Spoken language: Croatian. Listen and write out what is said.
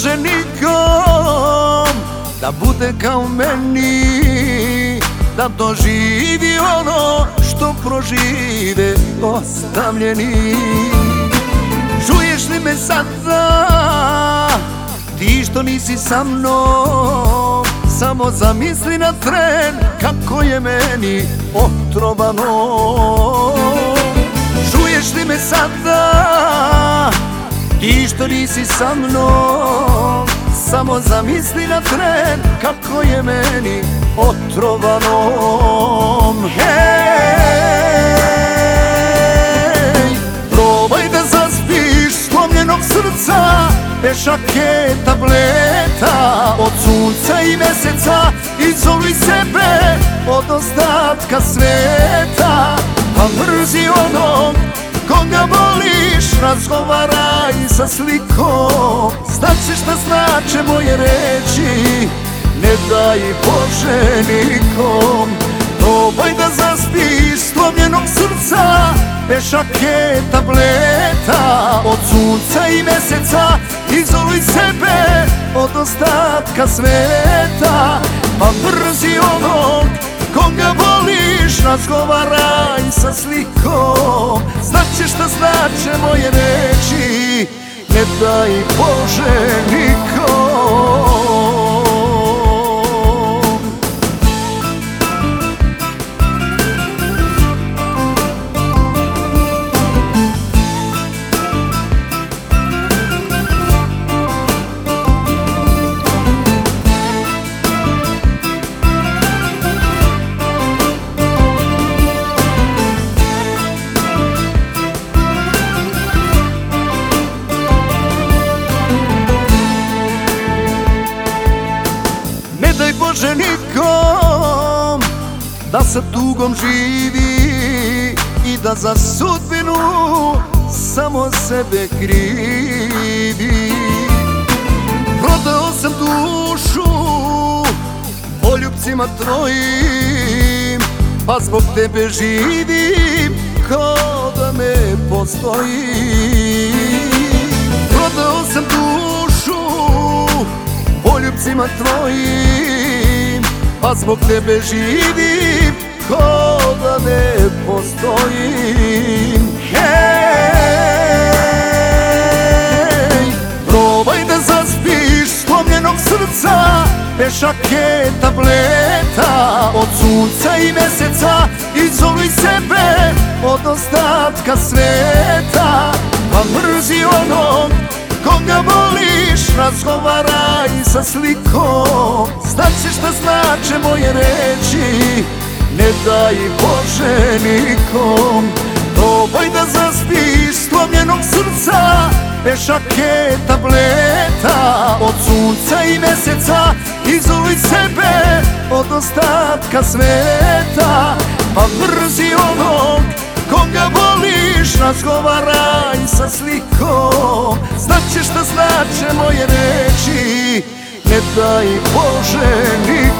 Bože nikom da bude kao meni Da doživi ono što prožive ostavljeni. Čuješ li me sada, ti što nisi sa mnom? Samo zamisli na tren kako je meni otrovano. Čuješ li me sada, ti što nisi sa mnom Samo zamisli na tren kako je meni otrovano. Hej, probaj da zaspiš slomljenog srca Pešake tableta od sunca i meseca Izoluj sebe od ostatka sveta Pa mrzi onog koga voliš Razgovaraj sa slikom. Znaće šta znače moje reći Ne daj Bože nikom. Probaj da zaspiš slomljenog srca Pešake tableta. Od sunca i meseca Izoluj sebe od ostatka sveta. Pa mrzi onog koga voliš Razgovaraj sa slikom. Znaće šta znače moje reči. Ne daj Bože nikom nikom da sa tugom živi i da za sudbinu samo sebe krivi. Prodao sam dušu poljubcima tvojim pa zbog tebe živim kao da ne postoji. Prodao sam dušu poljubcima tvojim Pa zbog tebe živim ko da ne postojim. Hej, probaj da zaspiš slomljenog srca Pešake tableta od sunca i meseca Izoluj sebe od ostatka sveta Pa mrzi onog koga voliš Razgovaraj sa slikom. Znaće šta znače moje reči Ne daj Bože nikom. Probaj da zaspiš slomljenog srca Pešake tableta. Od sunca i meseca Izoluj sebe od ostatka sveta. Pa mrzi onog koga voliš Razgovaraj sa slikom. Znaće šta znače moje reči. Ne daj Bože ni